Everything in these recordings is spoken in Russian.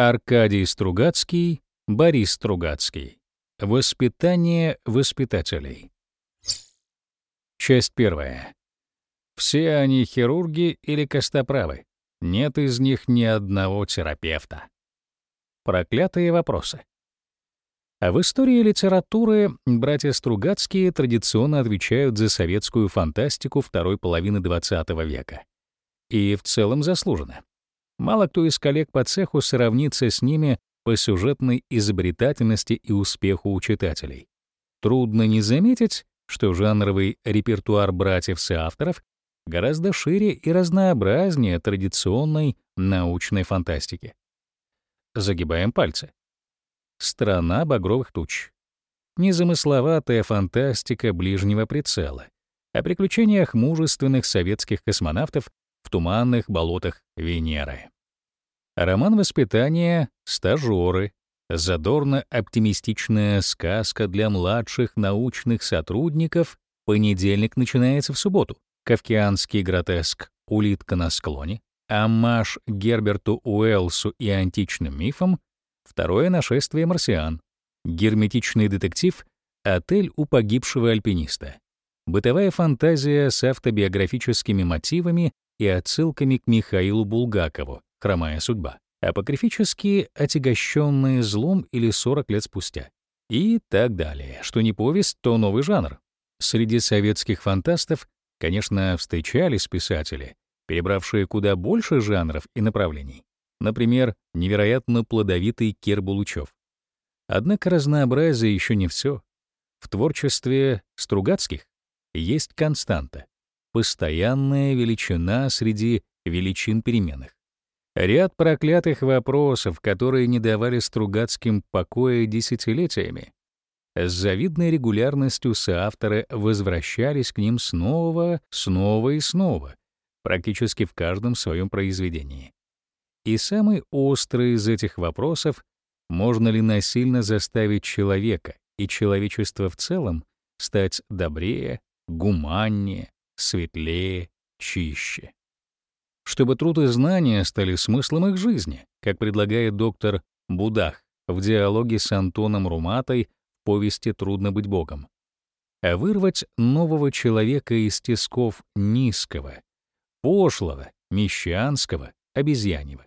Аркадий Стругацкий, Борис Стругацкий. Воспитание воспитателей. Часть первая. Все они хирурги или костоправы. Нет из них ни одного терапевта. Проклятые вопросы. А в истории литературы братья Стругацкие традиционно отвечают за советскую фантастику второй половины XX века. И в целом заслуженно. Мало кто из коллег по цеху сравнится с ними по сюжетной изобретательности и успеху у читателей. Трудно не заметить, что жанровый репертуар братьев-соавторов гораздо шире и разнообразнее традиционной научной фантастики. Загибаем пальцы. Страна багровых туч. Незамысловатая фантастика ближнего прицела о приключениях мужественных советских космонавтов туманных болотах Венеры. Роман воспитания «Стажеры», задорно-оптимистичная сказка для младших научных сотрудников «Понедельник начинается в субботу», кавкианский гротеск «Улитка на склоне», аммаж Герберту Уэллсу и античным мифам Второе нашествие марсиан. Герметичный детектив «Отель у погибшего альпиниста». Бытовая фантазия с автобиографическими мотивами и отсылками к Михаилу Булгакову «Хромая судьба». Апокрифические, отягощенные злом или 40 лет спустя. И так далее. Что не повесть, то новый жанр. Среди советских фантастов, конечно, встречались писатели, перебравшие куда больше жанров и направлений. Например, невероятно плодовитый Кир Булучев. Однако разнообразие еще не все. В творчестве Стругацких есть константа, постоянная величина среди величин переменных. Ряд проклятых вопросов, которые не давали Стругацким покоя десятилетиями. С завидной регулярностью соавторы возвращались к ним снова, снова и снова, практически в каждом своем произведении. И самый острый из этих вопросов — можно ли насильно заставить человека и человечество в целом стать добрее, гуманнее, светлее, чище? Чтобы труд и знания стали смыслом их жизни, как предлагает доктор Будах в диалоге с Антоном Руматой в повести «Трудно быть Богом». А вырвать нового человека из тисков низкого, пошлого, мещанского, обезьяньего.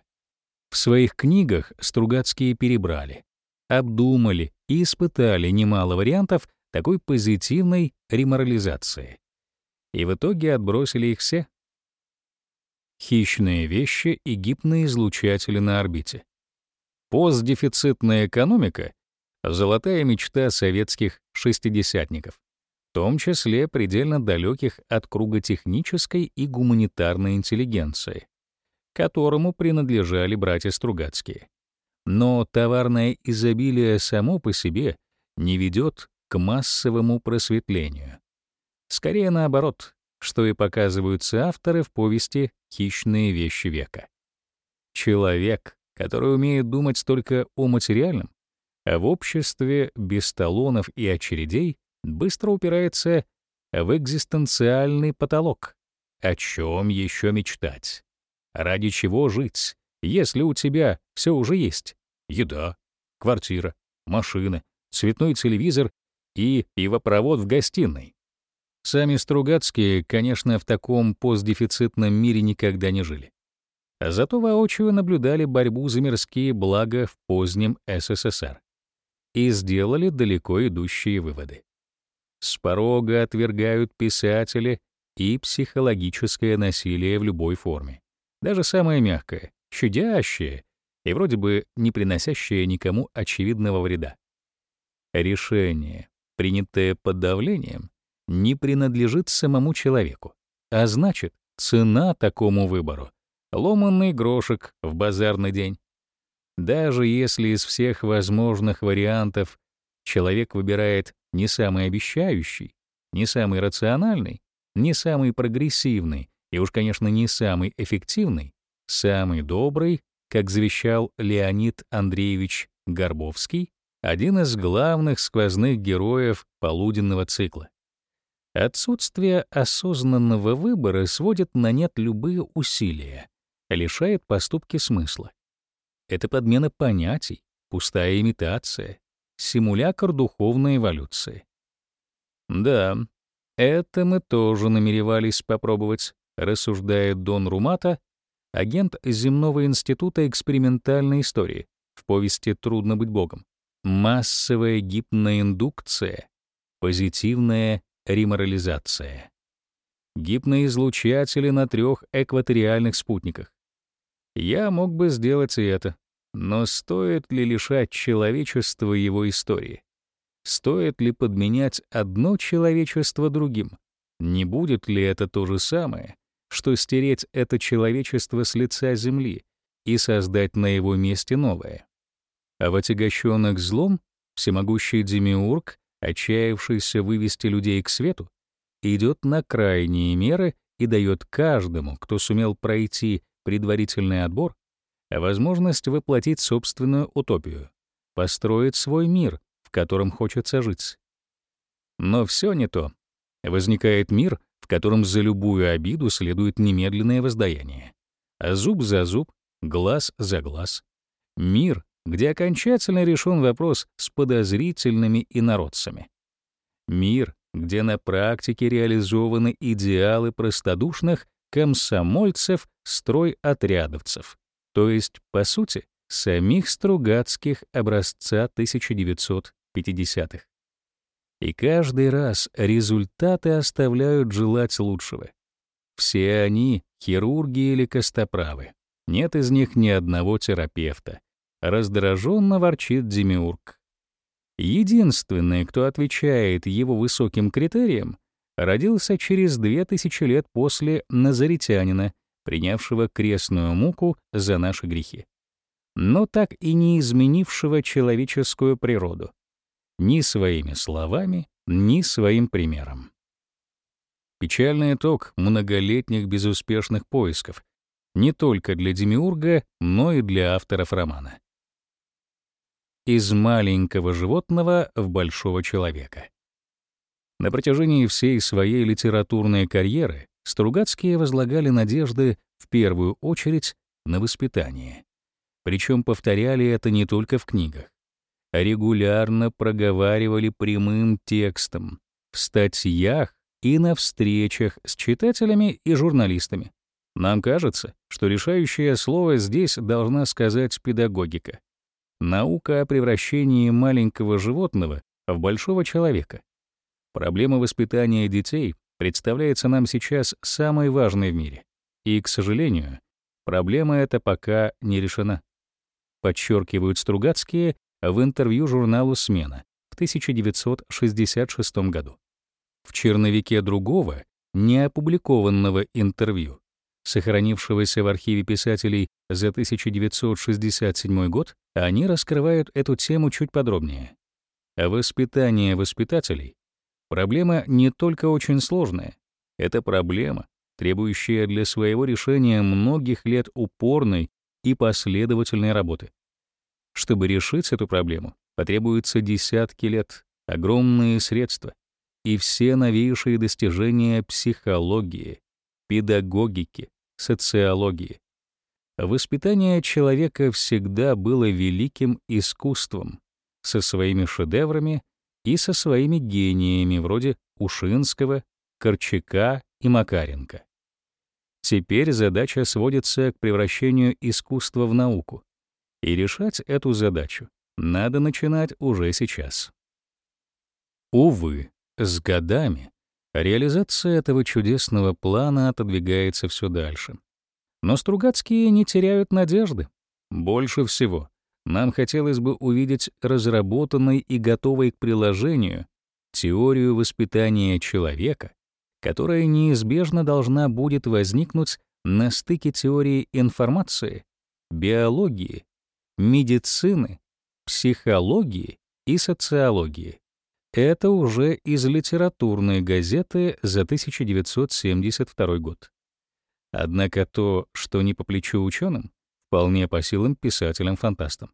В своих книгах Стругацкие перебрали, обдумали и испытали немало вариантов такой позитивной реморализации. И в итоге отбросили их все. Хищные вещи и гипноизлучатели на орбите. Постдефицитная экономика — золотая мечта советских шестидесятников, в том числе предельно далеких от круга технической и гуманитарной интеллигенции которому принадлежали братья Стругацкие. Но товарное изобилие само по себе не ведет к массовому просветлению. Скорее наоборот, что и показываются авторы в повести «Хищные вещи века». Человек, который умеет думать только о материальном, а в обществе без талонов и очередей быстро упирается в экзистенциальный потолок. О чем еще мечтать? Ради чего жить, если у тебя все уже есть? Еда, квартира, машина, цветной телевизор и пивопровод в гостиной. Сами Стругацкие, конечно, в таком постдефицитном мире никогда не жили. Зато воочию наблюдали борьбу за мирские блага в позднем СССР и сделали далеко идущие выводы. С порога отвергают писатели и психологическое насилие в любой форме даже самое мягкое, щадящее и вроде бы не приносящее никому очевидного вреда. Решение, принятое под давлением, не принадлежит самому человеку, а значит, цена такому выбору — ломанный грошек в базарный день. Даже если из всех возможных вариантов человек выбирает не самый обещающий, не самый рациональный, не самый прогрессивный, и уж, конечно, не самый эффективный, самый добрый, как завещал Леонид Андреевич Горбовский, один из главных сквозных героев полуденного цикла. Отсутствие осознанного выбора сводит на нет любые усилия, лишает поступки смысла. Это подмена понятий, пустая имитация, симулятор духовной эволюции. Да, это мы тоже намеревались попробовать, рассуждает Дон Румата, агент Земного института экспериментальной истории в повести «Трудно быть богом». Массовая гипноиндукция, позитивная реморализация. Гипноизлучатели на трех экваториальных спутниках. Я мог бы сделать и это, но стоит ли лишать человечества его истории? Стоит ли подменять одно человечество другим? Не будет ли это то же самое, что стереть это человечество с лица земли и создать на его месте новое? А в отягощенных злом всемогущий демиург, отчаявшийся вывести людей к свету, идет на крайние меры и дает каждому, кто сумел пройти предварительный отбор, возможность воплотить собственную утопию, построить свой мир, котором хочется жить. Но все не то. Возникает мир, в котором за любую обиду следует немедленное воздаяние. Зуб за зуб, глаз за глаз. Мир, где окончательно решен вопрос с подозрительными инородцами. Мир, где на практике реализованы идеалы простодушных комсомольцев стройотрядовцев, то есть, по сути, самих Стругацких образца 1900 50-х. И каждый раз результаты оставляют желать лучшего. Все они — хирурги или костоправы. Нет из них ни одного терапевта. Раздраженно ворчит Демиург. Единственный, кто отвечает его высоким критериям, родился через две тысячи лет после Назаритянина, принявшего крестную муку за наши грехи, но так и не изменившего человеческую природу ни своими словами, ни своим примером. Печальный итог многолетних безуспешных поисков не только для Демиурга, но и для авторов романа. Из маленького животного в большого человека. На протяжении всей своей литературной карьеры Стругацкие возлагали надежды в первую очередь на воспитание. Причем повторяли это не только в книгах регулярно проговаривали прямым текстом в статьях и на встречах с читателями и журналистами. Нам кажется, что решающее слово здесь должна сказать педагогика. Наука о превращении маленького животного в большого человека. Проблема воспитания детей представляется нам сейчас самой важной в мире. И, к сожалению, проблема эта пока не решена. Подчеркивают Стругацкие в интервью журналу «Смена» в 1966 году. В черновике другого, неопубликованного интервью, сохранившегося в архиве писателей за 1967 год, они раскрывают эту тему чуть подробнее. Воспитание воспитателей — проблема не только очень сложная, это проблема, требующая для своего решения многих лет упорной и последовательной работы. Чтобы решить эту проблему, потребуется десятки лет, огромные средства и все новейшие достижения психологии, педагогики, социологии. Воспитание человека всегда было великим искусством, со своими шедеврами и со своими гениями вроде Ушинского, Корчака и Макаренко. Теперь задача сводится к превращению искусства в науку, и решать эту задачу надо начинать уже сейчас. Увы, с годами реализация этого чудесного плана отодвигается все дальше. Но Стругацкие не теряют надежды. Больше всего нам хотелось бы увидеть разработанной и готовой к приложению теорию воспитания человека, которая неизбежно должна будет возникнуть на стыке теории информации, биологии медицины, психологии и социологии. Это уже из литературной газеты за 1972 год. Однако то, что не по плечу ученым, вполне по силам писателям-фантастам.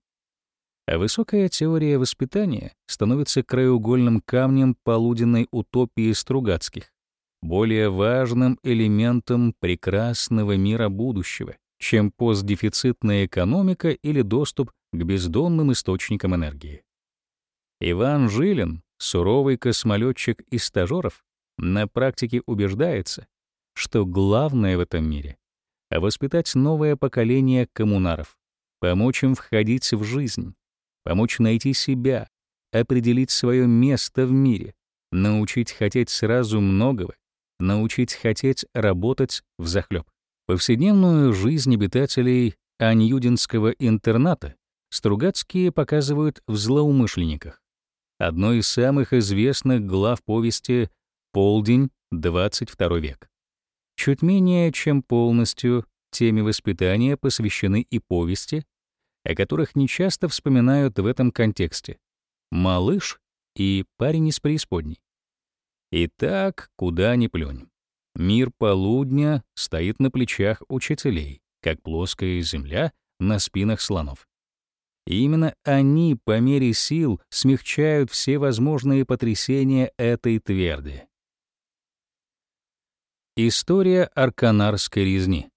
А высокая теория воспитания становится краеугольным камнем полуденной утопии Стругацких, более важным элементом прекрасного мира будущего, чем постдефицитная экономика или доступ к бездонным источникам энергии. Иван Жилин, суровый космолетчик из стажеров, на практике убеждается, что главное в этом мире — воспитать новое поколение коммунаров, помочь им входить в жизнь, помочь найти себя, определить свое место в мире, научить хотеть сразу многого, научить хотеть работать в захлеб. Повседневную жизнь обитателей Аньюдинского интерната Стругацкие показывают в «Злоумышленниках». Одной из самых известных глав повести «Полдень, 22 век». Чуть менее чем полностью теме воспитания посвящены и повести, о которых нечасто вспоминают в этом контексте. «Малыш» и «Парень из преисподней». Итак, куда ни плюнь. Мир полудня стоит на плечах учителей, как плоская земля на спинах слонов. И именно они по мере сил смягчают все возможные потрясения этой тверди. История арканарской резни.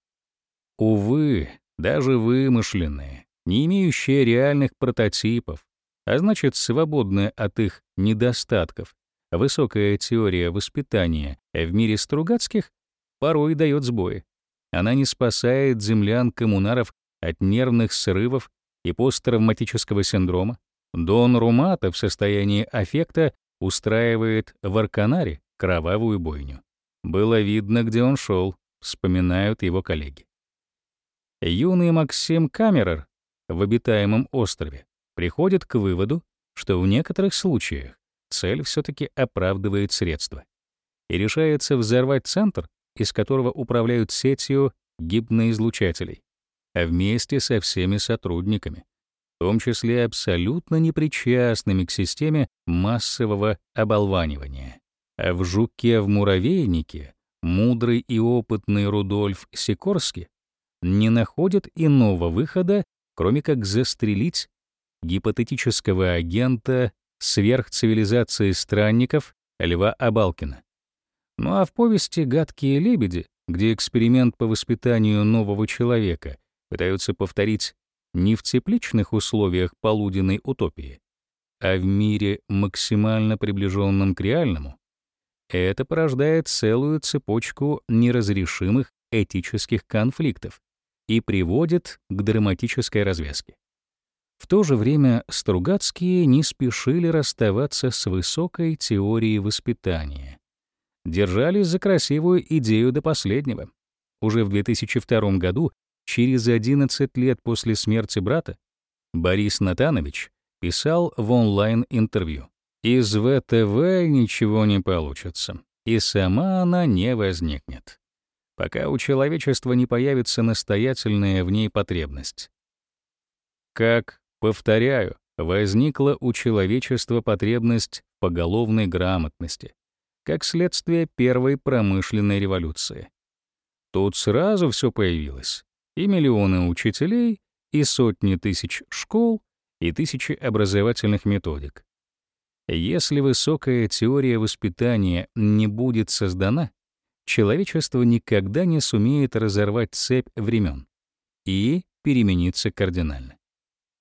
Увы, даже вымышленные, не имеющие реальных прототипов, а значит, свободная от их недостатков, высокая теория воспитания в мире Стругацких порой дает сбои. Она не спасает землян-коммунаров от нервных срывов и посттравматического синдрома. Дон Румата в состоянии аффекта устраивает в Арканаре кровавую бойню. Было видно, где он шел, вспоминают его коллеги. Юный Максим Камерер в обитаемом острове приходит к выводу, что в некоторых случаях цель все-таки оправдывает средства и решается взорвать центр, из которого управляют сетью гипноизлучателей а вместе со всеми сотрудниками, в том числе абсолютно непричастными к системе массового оболванивания. А в «Жуке в муравейнике» мудрый и опытный Рудольф Сикорский не находит иного выхода, кроме как застрелить гипотетического агента сверхцивилизации странников Льва Абалкина. Ну а в повести «Гадкие лебеди», где эксперимент по воспитанию нового человека пытаются повторить не в тепличных условиях полуденной утопии, а в мире максимально приближенном к реальному, это порождает целую цепочку неразрешимых этических конфликтов и приводит к драматической развязке. В то же время Стругацкие не спешили расставаться с высокой теорией воспитания. Держались за красивую идею до последнего. Уже в 2002 году Через 11 лет после смерти брата Борис Натанович писал в онлайн-интервью. «Из ВТВ ничего не получится, и сама она не возникнет, пока у человечества не появится настоятельная в ней потребность. Как, повторяю, возникла у человечества потребность поголовной грамотности, как следствие первой промышленной революции. Тут сразу все появилось и миллионы учителей, и сотни тысяч школ, и тысячи образовательных методик. Если высокая теория воспитания не будет создана, человечество никогда не сумеет разорвать цепь времен и перемениться кардинально.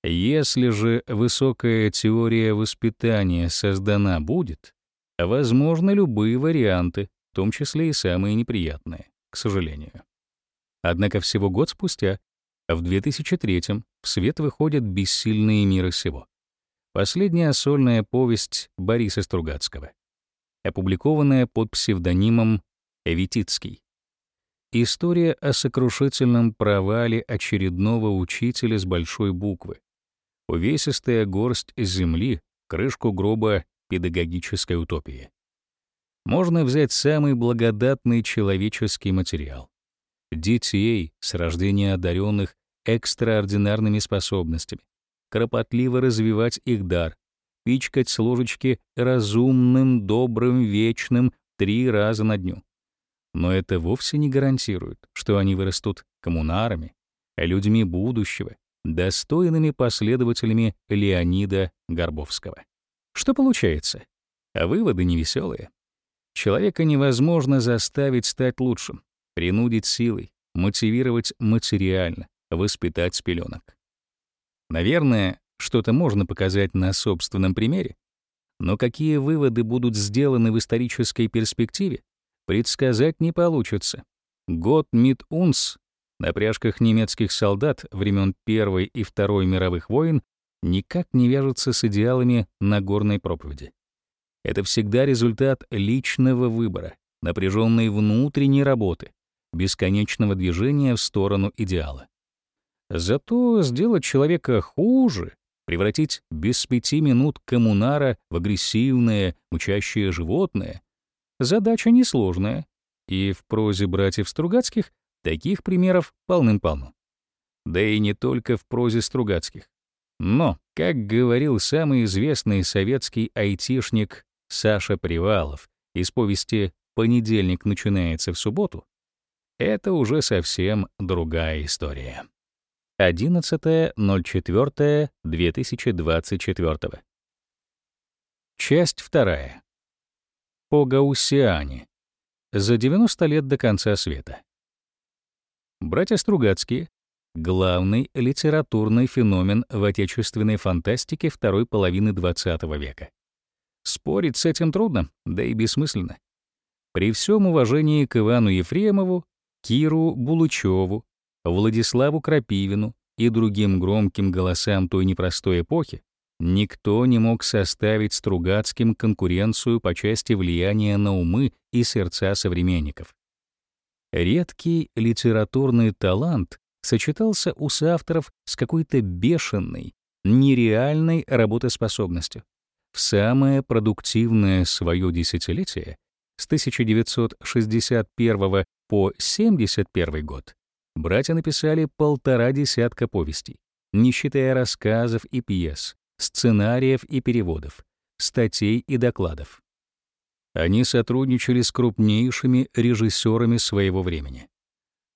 Если же высокая теория воспитания создана будет, возможны любые варианты, в том числе и самые неприятные, к сожалению. Однако всего год спустя, в 2003 в свет выходит «Бессильные мира сего». Последняя сольная повесть Бориса Стругацкого, опубликованная под псевдонимом Эвитицкий. История о сокрушительном провале очередного учителя с большой буквы. Увесистая горсть земли, крышку гроба педагогической утопии. Можно взять самый благодатный человеческий материал детей с рождения одаренных экстраординарными способностями, кропотливо развивать их дар, пичкать с ложечки разумным, добрым, вечным три раза на дню. Но это вовсе не гарантирует, что они вырастут коммунарами, людьми будущего, достойными последователями Леонида Горбовского. Что получается? А выводы невеселые. Человека невозможно заставить стать лучшим принудить силой, мотивировать материально, воспитать с пеленок. Наверное, что-то можно показать на собственном примере, но какие выводы будут сделаны в исторической перспективе, предсказать не получится. Год мит унс на пряжках немецких солдат времен Первой и Второй мировых войн никак не вяжется с идеалами Нагорной проповеди. Это всегда результат личного выбора, напряженной внутренней работы, бесконечного движения в сторону идеала. Зато сделать человека хуже, превратить без пяти минут коммунара в агрессивное, мучащее животное — задача несложная, и в прозе братьев Стругацких таких примеров полным-полно. Да и не только в прозе Стругацких. Но, как говорил самый известный советский айтишник Саша Привалов из повести «Понедельник начинается в субботу», это уже совсем другая история. 11.04.2024. Часть вторая. По Гаусиане. За 90 лет до конца света. Братья Стругацкие — главный литературный феномен в отечественной фантастике второй половины XX века. Спорить с этим трудно, да и бессмысленно. При всем уважении к Ивану Ефремову, Киру Булычеву, Владиславу Крапивину и другим громким голосам той непростой эпохи, никто не мог составить Стругацким конкуренцию по части влияния на умы и сердца современников. Редкий литературный талант сочетался у соавторов с какой-то бешеной, нереальной работоспособностью. В самое продуктивное свое десятилетие с 1961 по 71 год братья написали полтора десятка повестей, не считая рассказов и пьес, сценариев и переводов, статей и докладов. Они сотрудничали с крупнейшими режиссерами своего времени.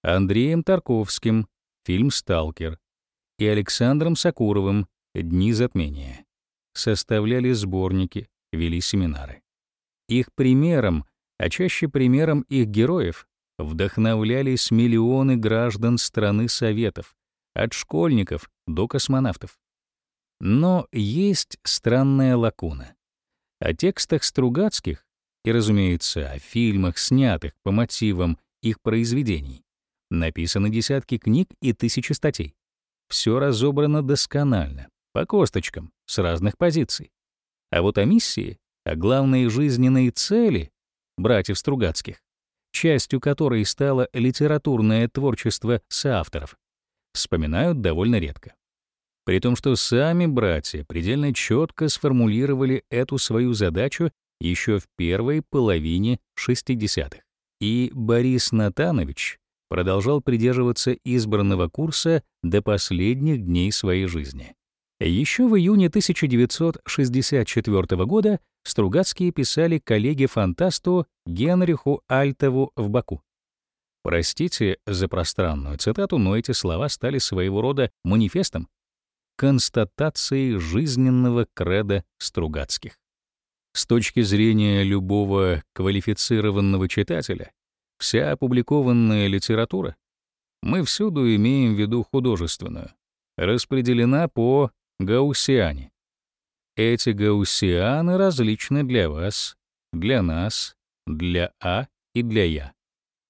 Андреем Тарковским, фильм «Сталкер», и Александром Сакуровым «Дни затмения». Составляли сборники, вели семинары. Их примером, а чаще примером их героев, вдохновлялись миллионы граждан страны Советов, от школьников до космонавтов. Но есть странная лакуна. О текстах Стругацких и, разумеется, о фильмах, снятых по мотивам их произведений, написаны десятки книг и тысячи статей. Все разобрано досконально, по косточкам, с разных позиций. А вот о миссии, о главной жизненной цели братьев Стругацких, частью которой стало литературное творчество соавторов, вспоминают довольно редко. При том, что сами братья предельно четко сформулировали эту свою задачу еще в первой половине 60-х. И Борис Натанович продолжал придерживаться избранного курса до последних дней своей жизни. Еще в июне 1964 года Стругацкие писали коллеге-фантасту Генриху Альтову в Баку. Простите за пространную цитату, но эти слова стали своего рода манифестом, констатацией жизненного креда Стругацких. С точки зрения любого квалифицированного читателя, вся опубликованная литература, мы всюду имеем в виду художественную, распределена по гауссиане. Эти гауссианы различны для вас, для нас, для А и для Я.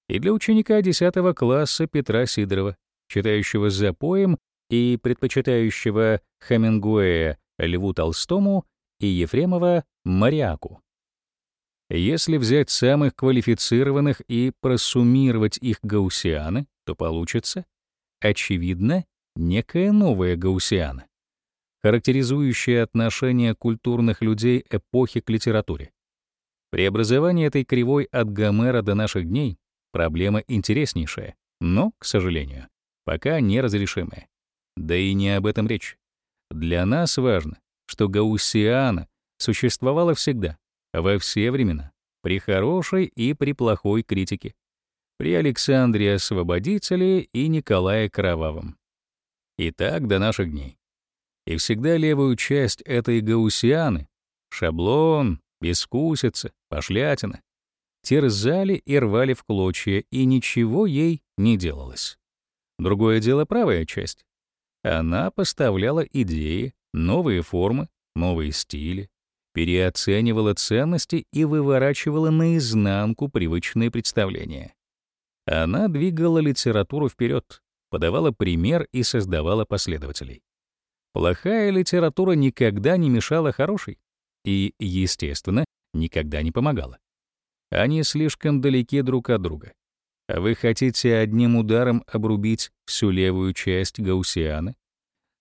И для ученика 10 класса Петра Сидорова, читающего за поем и предпочитающего Хемингуэя Льву Толстому и Ефремова Мариаку. Если взять самых квалифицированных и просуммировать их гауссианы, то получится, очевидно, некая новая гауссиана, характеризующая отношение культурных людей эпохи к литературе. Преобразование этой кривой от Гомера до наших дней — проблема интереснейшая, но, к сожалению, пока неразрешимая. Да и не об этом речь. Для нас важно, что гауссиана существовала всегда, во все времена, при хорошей и при плохой критике, при Александре Освободителе и Николае Кровавом. И так до наших дней. И всегда левую часть этой гауссианы — шаблон, бескусица, пошлятина терзали и рвали в клочья, и ничего ей не делалось. Другое дело правая часть. Она поставляла идеи, новые формы, новые стили, переоценивала ценности и выворачивала наизнанку привычные представления. Она двигала литературу вперед, подавала пример и создавала последователей. Плохая литература никогда не мешала хорошей и, естественно, никогда не помогала. Они слишком далеки друг от друга. А вы хотите одним ударом обрубить всю левую часть гаусиана?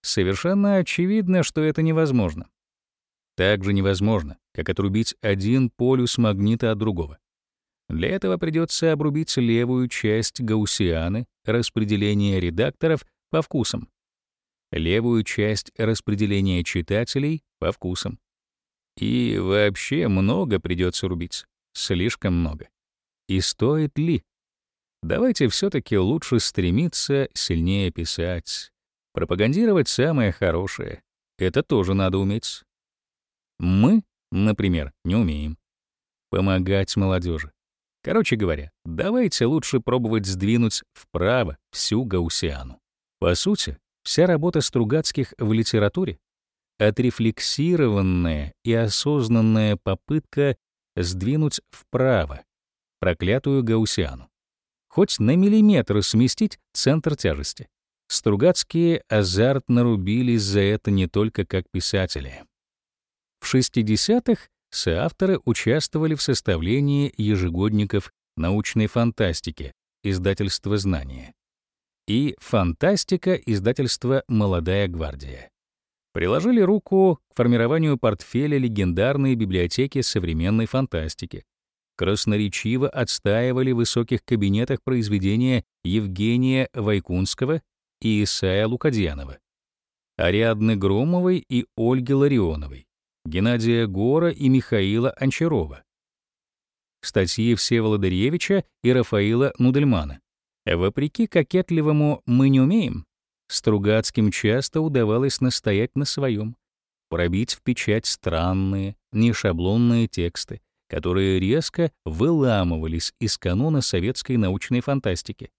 Совершенно очевидно, что это невозможно. Так же невозможно, как отрубить один полюс магнита от другого. Для этого придется обрубить левую часть гаусианы распределения редакторов по вкусам, левую часть распределения читателей по вкусам. И вообще много придется рубить, слишком много. И стоит ли? Давайте все-таки лучше стремиться сильнее писать, пропагандировать самое хорошее. Это тоже надо уметь. Мы, например, не умеем. Помогать молодежи. Короче говоря, давайте лучше пробовать сдвинуть вправо всю гаусиану. По сути, вся работа Стругацких в литературе — отрефлексированная и осознанная попытка сдвинуть вправо проклятую гаусиану. Хоть на миллиметр сместить центр тяжести. Стругацкие азартно рубились за это не только как писатели. В 60-х соавторы участвовали в составлении ежегодников научной фантастики издательства «Знания» и «Фантастика» издательства «Молодая гвардия». Приложили руку к формированию портфеля легендарной библиотеки современной фантастики. Красноречиво отстаивали в высоких кабинетах произведения Евгения Вайкунского и Исая Лукадьянова, Ариадны Громовой и Ольги Ларионовой. Геннадия Гора и Михаила Анчарова, статьи Всеволода Ревича и Рафаила Нудельмана. Вопреки кокетливому «мы не умеем», Стругацким часто удавалось настоять на своем, пробить в печать странные, нешаблонные тексты, которые резко выламывались из канона советской научной фантастики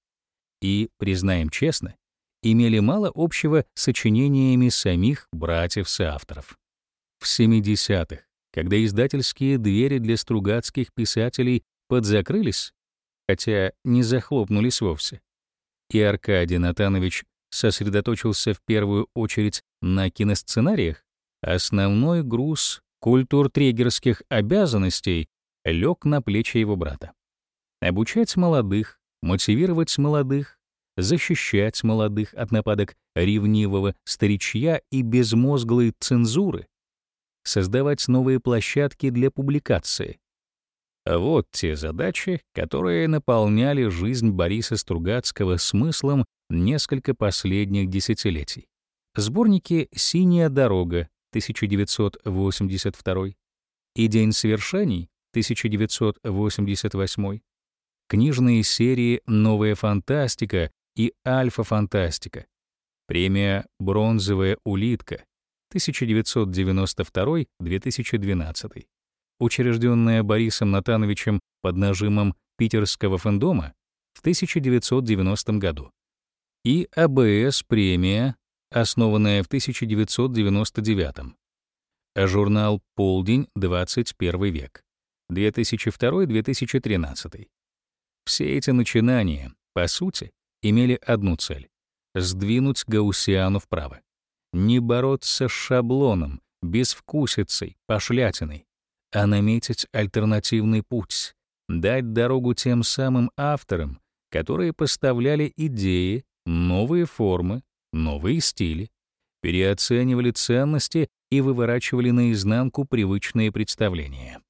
и, признаем честно, имели мало общего с сочинениями самих братьев-соавторов. В 70-х, когда издательские двери для стругацких писателей подзакрылись, хотя не захлопнулись вовсе, и Аркадий Натанович сосредоточился в первую очередь на киносценариях, основной груз культур-трегерских обязанностей лег на плечи его брата. Обучать молодых, мотивировать молодых, защищать молодых от нападок ревнивого старичья и безмозглой цензуры, создавать новые площадки для публикации. Вот те задачи, которые наполняли жизнь Бориса Стругацкого смыслом несколько последних десятилетий. Сборники «Синяя дорога» 1982 и «День свершений» 1988, книжные серии «Новая фантастика» и «Альфа-фантастика», премия «Бронзовая улитка» 1992-2012, учрежденная Борисом Натановичем под нажимом питерского фэндома в 1990 году, и АБС-премия, основанная в 1999, а журнал «Полдень. 21 век» 2002-2013. Все эти начинания, по сути, имели одну цель — сдвинуть Гаусиану вправо не бороться с шаблоном, безвкусицей, пошлятиной, а наметить альтернативный путь, дать дорогу тем самым авторам, которые поставляли идеи, новые формы, новые стили, переоценивали ценности и выворачивали наизнанку привычные представления.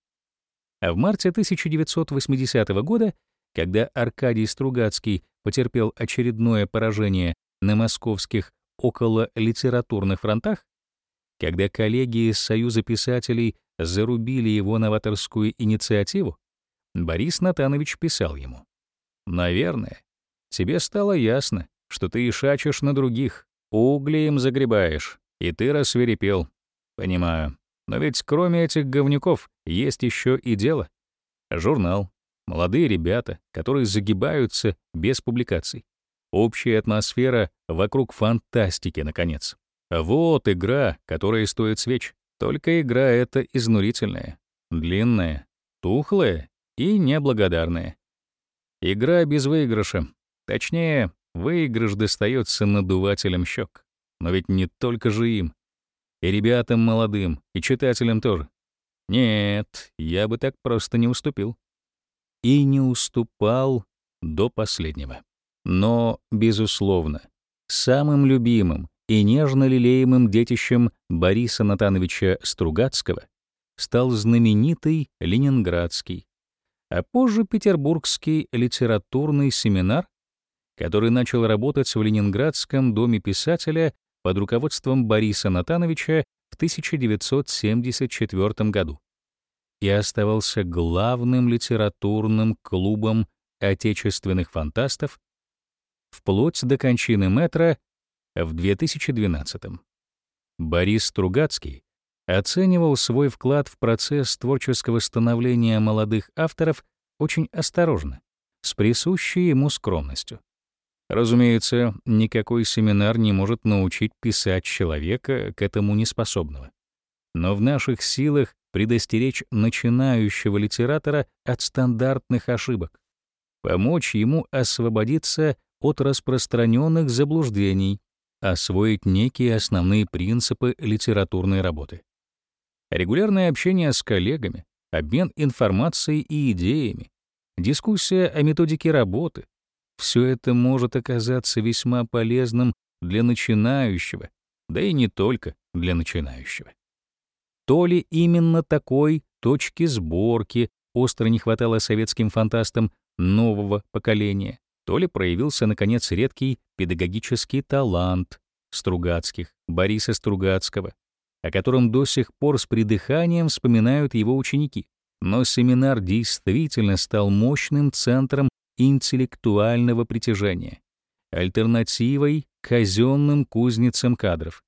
А в марте 1980 года, когда Аркадий Стругацкий потерпел очередное поражение на московских около литературных фронтах, когда коллеги из Союза писателей зарубили его новаторскую инициативу, Борис Натанович писал ему, «Наверное, тебе стало ясно, что ты ишачишь на других, угли им загребаешь, и ты рассверепел. Понимаю. Но ведь кроме этих говнюков есть еще и дело. Журнал, молодые ребята, которые загибаются без публикаций. Общая атмосфера вокруг фантастики, наконец. Вот игра, которая стоит свеч. Только игра эта изнурительная, длинная, тухлая и неблагодарная. Игра без выигрыша. Точнее, выигрыш достается надувателям щек. Но ведь не только же им. И ребятам молодым, и читателям тоже. Нет, я бы так просто не уступил. И не уступал до последнего. Но, безусловно, самым любимым и нежно лелеемым детищем Бориса Натановича Стругацкого стал знаменитый Ленинградский, а позже Петербургский литературный семинар, который начал работать в Ленинградском доме писателя под руководством Бориса Натановича в 1974 году и оставался главным литературным клубом отечественных фантастов вплоть до кончины метра в 2012 -м. Борис Стругацкий оценивал свой вклад в процесс творческого становления молодых авторов очень осторожно, с присущей ему скромностью. Разумеется, никакой семинар не может научить писать человека к этому неспособного. Но в наших силах предостеречь начинающего литератора от стандартных ошибок, помочь ему освободиться от распространенных заблуждений, освоить некие основные принципы литературной работы. Регулярное общение с коллегами, обмен информацией и идеями, дискуссия о методике работы — все это может оказаться весьма полезным для начинающего, да и не только для начинающего. То ли именно такой точки сборки остро не хватало советским фантастам нового поколения, то ли проявился, наконец, редкий педагогический талант Стругацких, Бориса Стругацкого, о котором до сих пор с придыханием вспоминают его ученики. Но семинар действительно стал мощным центром интеллектуального притяжения, альтернативой казенным кузницам кадров.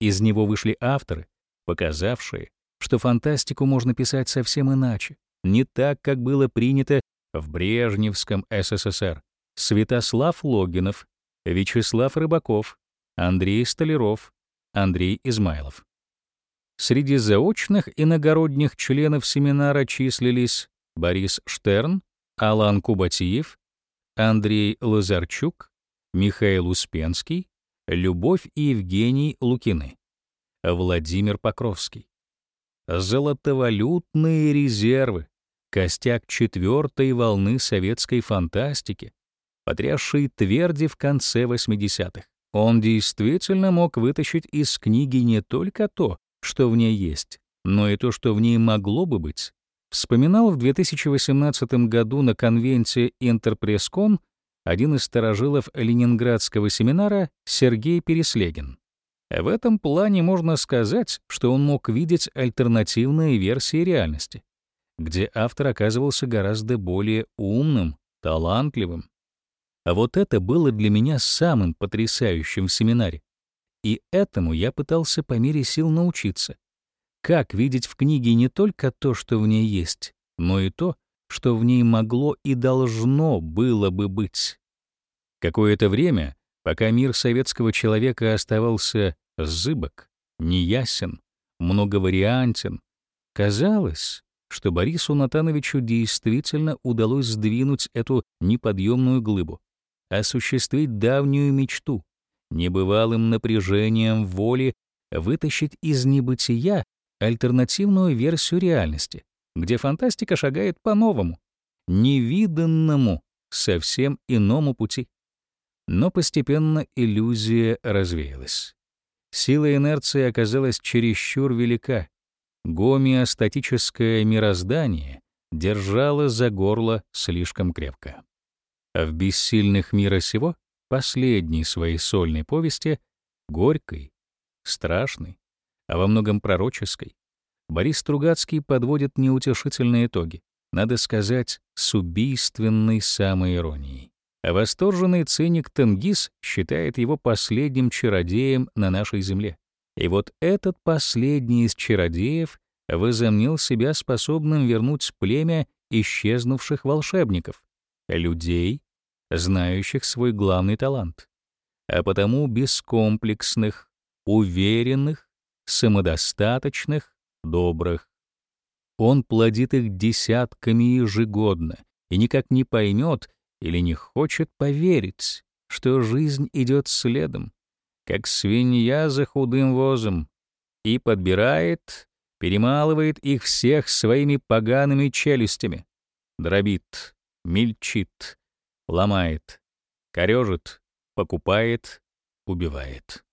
Из него вышли авторы, показавшие, что фантастику можно писать совсем иначе, не так, как было принято в Брежневском СССР. Святослав Логинов, Вячеслав Рыбаков, Андрей Столяров, Андрей Измайлов. Среди заочных иногородних членов семинара числились Борис Штерн, Алан Кубатиев, Андрей Лазарчук, Михаил Успенский, Любовь и Евгений Лукины, Владимир Покровский. Золотовалютные резервы, костяк четвертой волны советской фантастики, потрясший тверди в конце 80-х. Он действительно мог вытащить из книги не только то, что в ней есть, но и то, что в ней могло бы быть. Вспоминал в 2018 году на конвенции Интерпресском один из старожилов Ленинградского семинара Сергей Переслегин. В этом плане можно сказать, что он мог видеть альтернативные версии реальности, где автор оказывался гораздо более умным, талантливым, а вот это было для меня самым потрясающим в семинаре. И этому я пытался по мере сил научиться. Как видеть в книге не только то, что в ней есть, но и то, что в ней могло и должно было бы быть. Какое-то время, пока мир советского человека оставался зыбок, неясен, многовариантен, казалось, что Борису Натановичу действительно удалось сдвинуть эту неподъемную глыбу осуществить давнюю мечту, небывалым напряжением воли вытащить из небытия альтернативную версию реальности, где фантастика шагает по-новому, невиданному, совсем иному пути. Но постепенно иллюзия развеялась. Сила инерции оказалась чересчур велика. Гомеостатическое мироздание держало за горло слишком крепко. В «Бессильных мира сего» последней своей сольной повести, горькой, страшной, а во многом пророческой, Борис Стругацкий подводит неутешительные итоги, надо сказать, с убийственной самоиронией. А восторженный циник Тенгиз считает его последним чародеем на нашей земле. И вот этот последний из чародеев возомнил себя способным вернуть племя исчезнувших волшебников, людей, знающих свой главный талант, а потому бескомплексных, уверенных, самодостаточных, добрых. Он плодит их десятками ежегодно и никак не поймет или не хочет поверить, что жизнь идет следом, как свинья за худым возом, и подбирает, перемалывает их всех своими погаными челюстями, дробит, мельчит, ломает, корежит, покупает, убивает.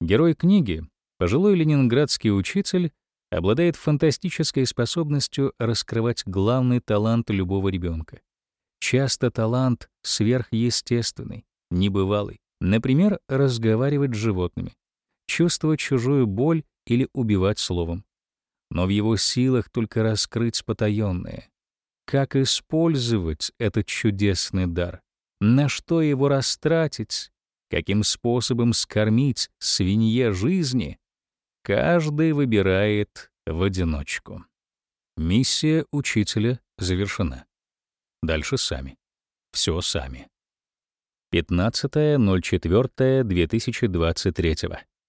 Герой книги, пожилой ленинградский учитель, обладает фантастической способностью раскрывать главный талант любого ребенка. Часто талант сверхъестественный, небывалый. Например, разговаривать с животными, чувствовать чужую боль или убивать словом. Но в его силах только раскрыть потаённое. Как использовать этот чудесный дар? На что его растратить? Каким способом скормить свинье жизни? Каждый выбирает в одиночку. Миссия учителя завершена. Дальше сами. Все сами. 15.04.2023